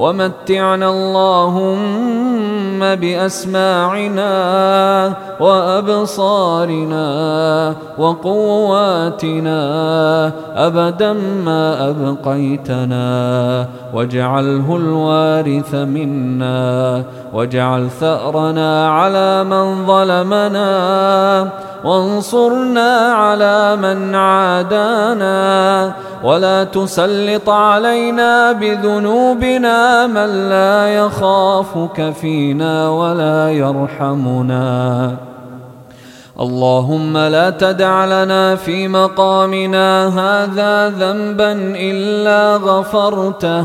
ومتعنا اللهم بأسماعنا وأبصارنا وقواتنا أبدا ما أبقيتنا واجعله الوارث منا واجعل ثأرنا على من ظلمنا وانصرنا على من عادانا ولا تسلط علينا بذنوبنا من لا يخافك فينا ولا يرحمنا. اللهم لا تدع لنا في مقامنا هذا ذنبا إلا غفرته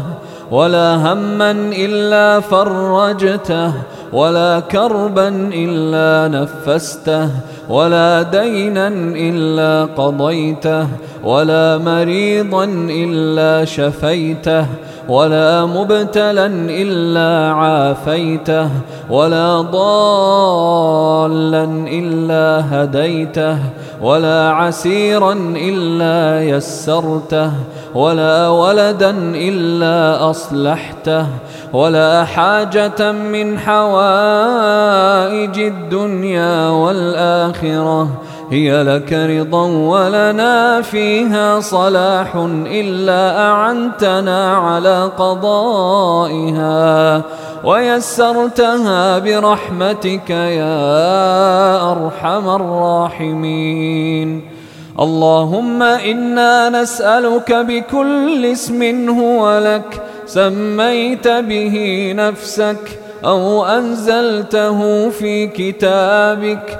ولا هما إلا فرجته ولا كربا إلا نفسته ولا دينا إلا قضيته ولا مريضا إلا شفيته ولا مبتلا إلا عافيته ولا ضالا إلا هديته ولا عسيرا إلا يسرته ولا ولدا إلا أصلحته ولا حاجة من حوائج الدنيا والآخرة. هي لك رضا ولنا فيها صلاح إلا أعنتنا على قضائها ويسرتها برحمتك يا أرحم الراحمين. اللهم إنا نسألك بكل اسم هو لك سميت به نفسك أو أنزلته في كتابك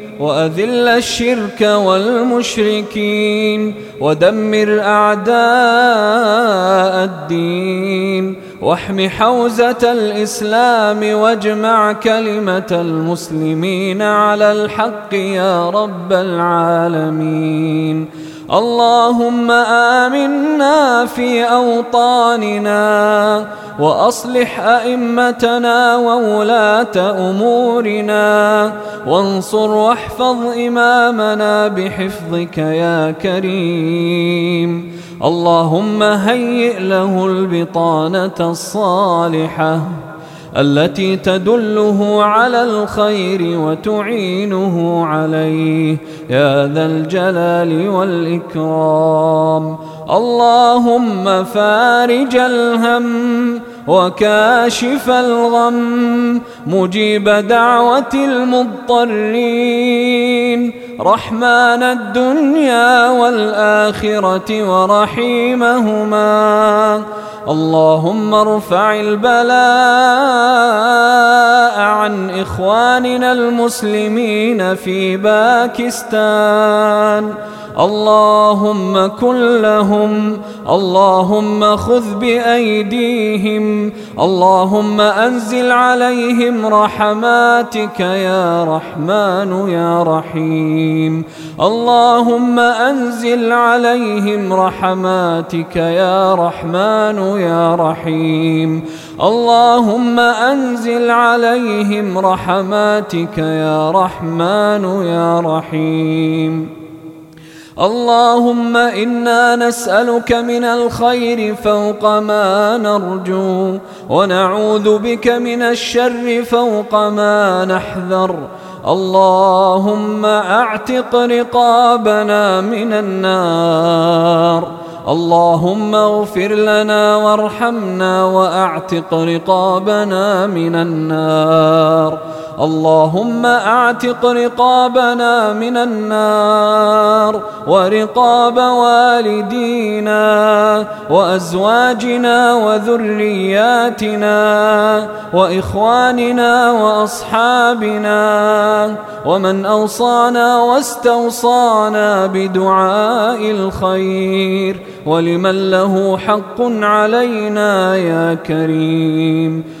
وأذل الشرك والمشركين ودمر أعداء الدين واحم حوزة الإسلام واجمع كلمة المسلمين على الحق يا رب العالمين اللهم آمنا في أوطاننا وأصلح أئمتنا وولاة أمورنا وانصر واحفظ إمامنا بحفظك يا كريم. اللهم هيئ له البطانة الصالحة. التي تدله على الخير وتعينه عليه. يا ذا الجلال والإكرام. اللهم فارج الهم وكاشف الغم. مجيب دعوة المضطرين. رحمن الدنيا والآخرة ورحيمهما. اللهم ارفع البلاء عن إخواننا المسلمين في باكستان. اللهم كن لهم اللهم خذ بأيديهم اللهم أنزل عليهم رحماتك يا رحمن يا رحيم. اللهم أنزل عليهم رحماتك يا رحمن يا رحيم. اللهم أنزل عليهم رحماتك يا رحمن يا رحيم. اللهم إنا نسألك من الخير فوق ما نرجو ونعوذ بك من الشر فوق ما نحذر. اللهم أعتق رقابنا من النار. اللهم اغفر لنا وارحمنا وأعتق رقابنا من النار. اللهم أعتق رقابنا من النار ورقاب والدينا وأزواجنا وذرياتنا وإخواننا وأصحابنا ومن أوصانا واستوصانا بدعاء الخير ولمن له حق علينا يا كريم